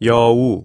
여우.